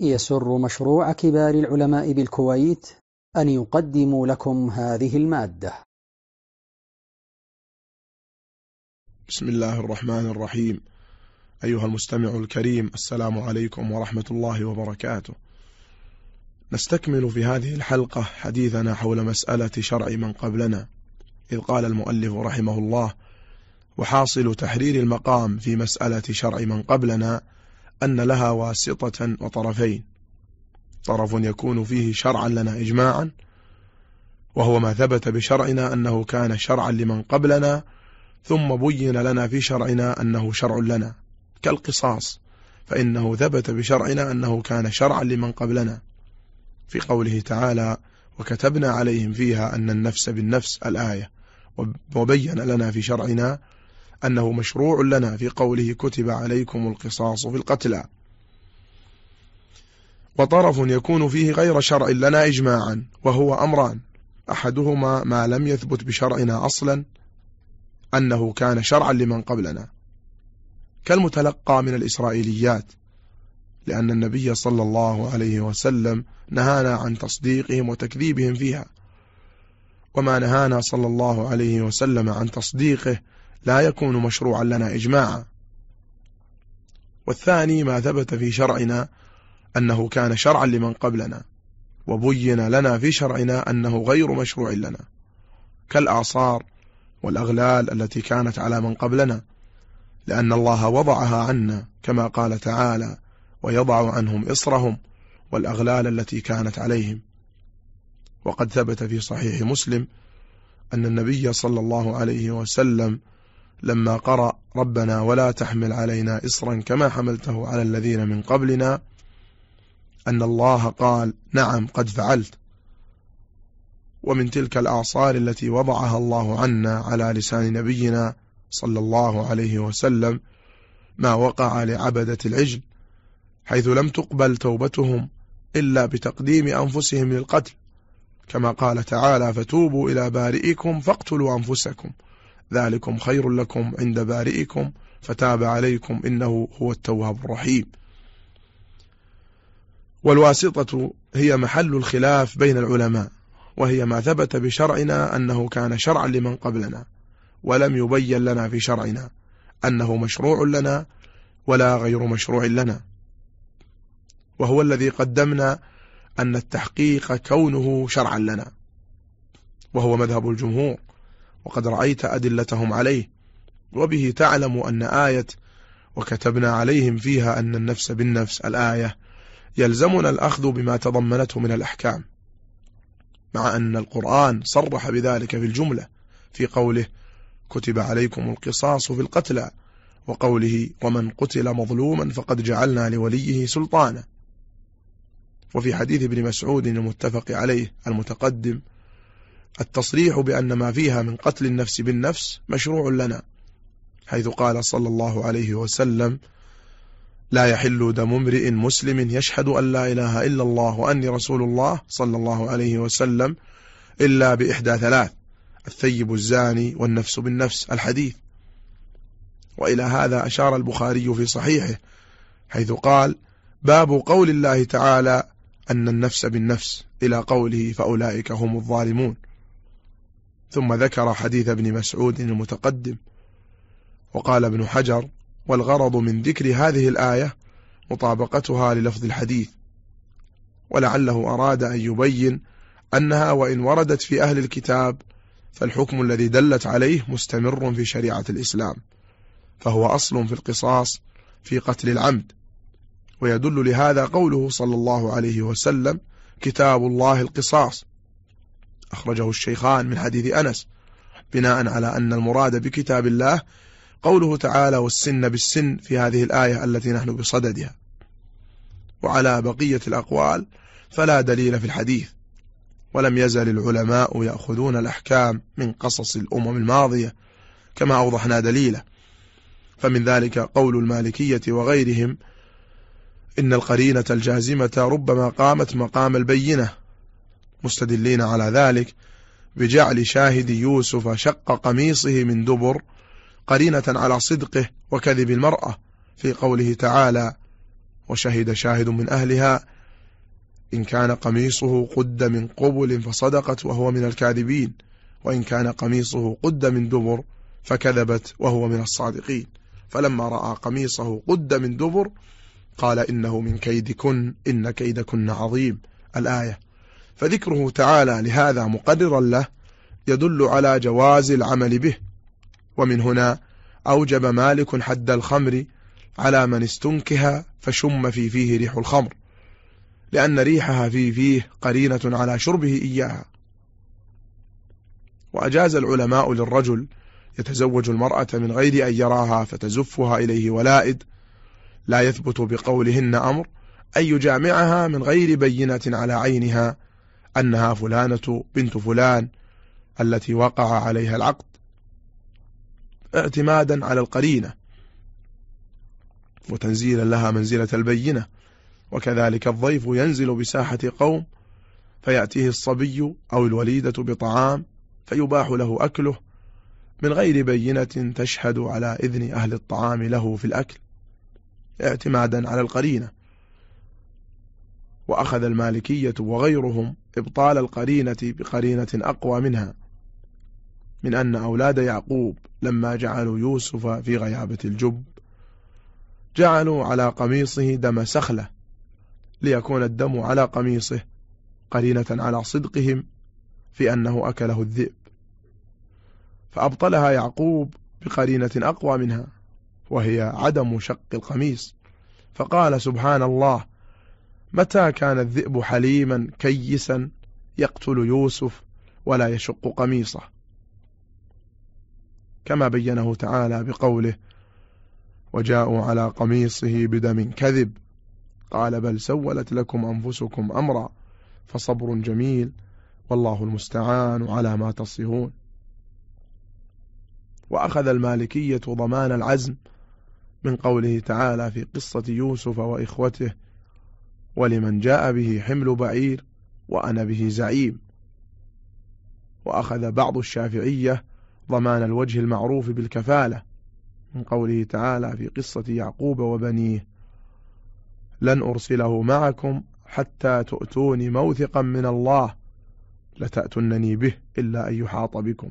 يسر مشروع كبار العلماء بالكويت أن يقدم لكم هذه المادة. بسم الله الرحمن الرحيم. أيها المستمع الكريم السلام عليكم ورحمة الله وبركاته. نستكمل في هذه الحلقة حديثنا حول مسألة شرع من قبلنا. إذ قال المؤلف رحمه الله وحاصل تحرير المقام في مسألة شرع من قبلنا أن لها واسطة وطرفين. طرف يكون فيه شرعا لنا إجماعا وهو ما ثبت بشرعنا أنه كان شرعا لمن قبلنا ثم بين لنا في شرعنا أنه شرع لنا كالقصاص فإنه ثبت بشرعنا أنه كان شرعا لمن قبلنا. في قوله تعالى وكتبنا عليهم فيها أن النفس بالنفس الآية وبين لنا في شرعنا أنه مشروع لنا في قوله كتب عليكم القصاص في القتلى. وطرف يكون فيه غير شرع لنا إجماعا وهو أمران. أحدهما ما لم يثبت بشرعنا أصلا أنه كان شرعا لمن قبلنا. كالمتلقى من الإسرائيليات لأن النبي صلى الله عليه وسلم نهانا عن تصديقهم وتكذيبهم فيها. وما نهانا صلى الله عليه وسلم عن تصديقه لا يكون مشروعا لنا إجماعا. والثاني ما ثبت في شرعنا أنه كان شرعا لمن قبلنا وبين لنا في شرعنا أنه غير مشروع لنا كالأعصار والأغلال التي كانت على من قبلنا لأن الله وضعها عنا كما قال تعالى ويضع عنهم إصرهم والأغلال التي كانت عليهم وقد ثبت في صحيح مسلم أن النبي صلى الله عليه وسلم لما قرأ ربنا ولا تحمل علينا إصرا كما حملته على الذين من قبلنا أن الله قال نعم قد فعلت. ومن تلك الأعصار التي وضعها الله عنا على لسان نبينا صلى الله عليه وسلم ما وقع لعبدة العجل حيث لم تقبل توبتهم إلا بتقديم أنفسهم للقتل. كما قال تعالى فتوبوا إلى بارئكم فاقتلوا أنفسكم. ذلكم خير لكم عند بارئكم فتاب عليكم إنه هو التواب الرحيم. والواسطة هي محل الخلاف بين العلماء وهي ما ثبت بشرعنا أنه كان شرعا لمن قبلنا ولم يبين لنا في شرعنا أنه مشروع لنا ولا غير مشروع لنا. وهو الذي قدمنا أن التحقيق كونه شرعا لنا وهو مذهب الجمهور. وقد رأيت أدلتهم عليه وبه تعلم أن آية وكتبنا عليهم فيها أن النفس بالنفس الآية يلزمنا الأخذ بما تضمنته من الأحكام مع أن القرآن صرح بذلك في الجملة في قوله كتب عليكم القصاص في القتلى وقوله ومن قتل مظلوما فقد جعلنا لوليه سلطانا وفي حديث ابن مسعود المتفق عليه المتقدم التصريح بأن ما فيها من قتل النفس بالنفس مشروع لنا حيث قال صلى الله عليه وسلم لا يحل دم امرئ مسلم يشهد أن لا إله إلا الله وأني رسول الله صلى الله عليه وسلم إلا بإحدى ثلاث الثيب الزاني والنفس بالنفس الحديث. وإلى هذا أشار البخاري في صحيحه حيث قال باب قول الله تعالى أن النفس بالنفس إلى قوله فأولئك هم الظالمون. ثم ذكر حديث ابن مسعود المتقدم وقال ابن حجر والغرض من ذكر هذه الآية مطابقتها للفظ الحديث ولعله أراد أن يبين أنها وإن وردت في أهل الكتاب فالحكم الذي دلت عليه مستمر في شريعة الإسلام فهو أصل في القصاص في قتل العمد. ويدل لهذا قوله صلى الله عليه وسلم كتاب الله القصاص. أخرجه الشيخان من حديث أنس بناء على أن المراد بكتاب الله قوله تعالى والسن بالسن في هذه الآية التي نحن بصددها. وعلى بقية الأقوال فلا دليل في الحديث ولم يزل العلماء يأخذون الأحكام من قصص الأمم الماضية كما أوضحنا دليله. فمن ذلك قول المالكية وغيرهم إن القرينة الجازمة ربما قامت مقام البينة مستدلين على ذلك بجعل شاهد يوسف شق قميصه من دبر قرينة على صدقه وكذب المرأة في قوله تعالى وشهد شاهد من أهلها إن كان قميصه قد من قبل فصدقت وهو من الكاذبين وإن كان قميصه قد من دبر فكذبت وهو من الصادقين فلما رأى قميصه قد من دبر قال إنه من كيدكن إن كيدكن عظيم الآية فذكره تعالى لهذا مقررا له يدل على جواز العمل به. ومن هنا أوجب مالك حد الخمر على من استنكها فشم في فيه ريح الخمر لأن ريحها في فيه قرينة على شربه إياها. وأجاز العلماء للرجل يتزوج المرأة من غير أن يراها فتزفها إليه ولائد لا يثبت بقولهن أمر أن يجامعها من غير بينة على عينها أنها فلانة بنت فلان التي وقع عليها العقد اعتمادا على القرينة وتنزيلا لها منزلة البينة وكذلك الضيف ينزل بساحة قوم فيأتيه الصبي أو الوليدة بطعام فيباح له أكله من غير بينة تشهد على إذن أهل الطعام له في الأكل اعتمادا على القرينة. وأخذ المالكية وغيرهم إبطال القرينة بقرينة أقوى منها من أن أولاد يعقوب لما جعلوا يوسف في غيابة الجب جعلوا على قميصه دم سخلة ليكون الدم على قميصه قرينة على صدقهم في أنه أكله الذئب. فأبطلها يعقوب بقرينة أقوى منها وهي عدم شق القميص. فقال سبحان الله متى كان الذئب حليما كيسا يقتل يوسف ولا يشق قميصه؟ كما بينه تعالى بقوله وجاءوا على قميصه بدم كذب. قال بل سولت لكم أنفسكم أمرا فصبر جميل والله المستعان على ما تصفون. وأخذ المالكية ضمان العزم من قوله تعالى في قصة يوسف وإخوته ولمن جاء به حمل بعير وأنا به زعيم. وأخذ بعض الشافعية ضمان الوجه المعروف بالكفالة من قوله تعالى في قصة يعقوب وبنيه لن أرسله معكم حتى تؤتوني موثقا من الله لتأتنني به إلا أن يحاط بكم.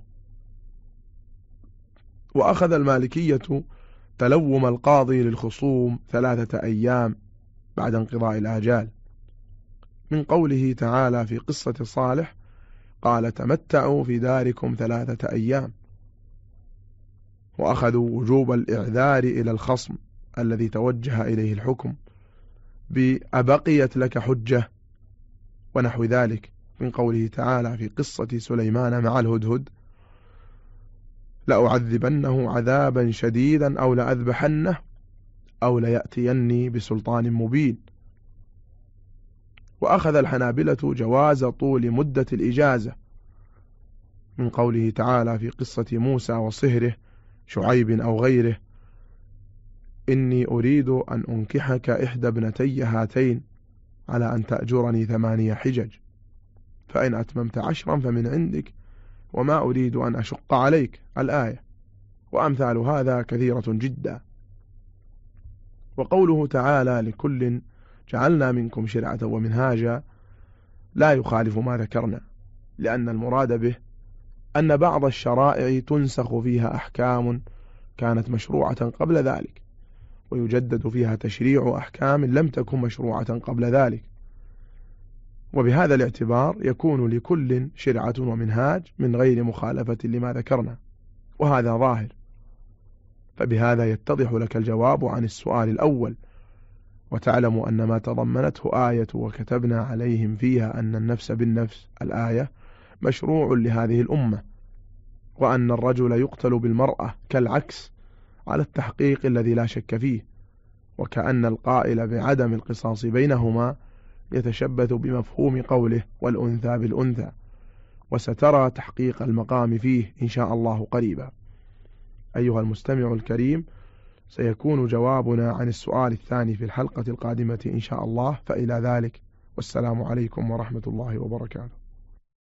وأخذ المالكية تلوم القاضي للخصوم ثلاثة أيام بعد انقضاء الآجال. من قوله تعالى في قصة صالح قال تمتعوا في داركم ثلاثة أيام وأخذوا وجوب الإعذار إلى الخصم الذي توجه إليه الحكم بأبقيت لك حجة ونحو ذلك. من قوله تعالى في قصة سليمان مع الهدهد لأعذبنه عذابا شديدا أو لأذبحنه أو ليأتيني بسلطان مبين. وأخذ الحنابلة جواز طول مدة الإجازة. من قوله تعالى في قصة موسى وصهره شعيب أو غيره إني أريد أن أنكحك إحدى ابنتي هاتين على أن تأجرني ثمانية حجج. فإن أتممت عشرا فمن عندك وما أريد أن أشق عليك. الآية. وأمثال هذا كثيرة جدا. وقوله تعالى لكل جعلنا منكم شرعة ومنهاجا لا يخالف ما ذكرنا لأن المراد به أن بعض الشرائع تنسخ فيها أحكام كانت مشروعة قبل ذلك ويجدد فيها تشريع أحكام لم تكن مشروعة قبل ذلك. وبهذا الاعتبار يكون لكل شرعة ومنهاج من غير مخالفة لما ذكرنا وهذا ظاهر. فبهذا يتضح لك الجواب عن السؤال الأول. وتعلم أن ما تضمنته آية وكتبنا عليهم فيها أن النفس بالنفس الآية مشروع لهذه الأمة. وأن الرجل يقتل بالمرأة كالعكس على التحقيق الذي لا شك فيه. وكأن القائل بعدم القصاص بينهما يتشبث بمفهوم قوله والأنثى بالأنثى. وسترى تحقيق المقام فيه إن شاء الله قريبا. أيها المستمع الكريم سيكون جوابنا عن السؤال الثاني في الحلقة القادمة إن شاء الله فإلى ذلك والسلام عليكم ورحمة الله وبركاته.